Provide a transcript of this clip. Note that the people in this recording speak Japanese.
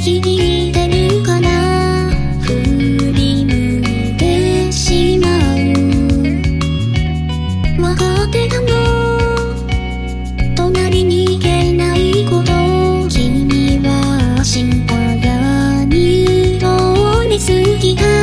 響いてるかな？振り向いてしまう。わかってたの隣に行けないこと。君は明日が二度に過ぎた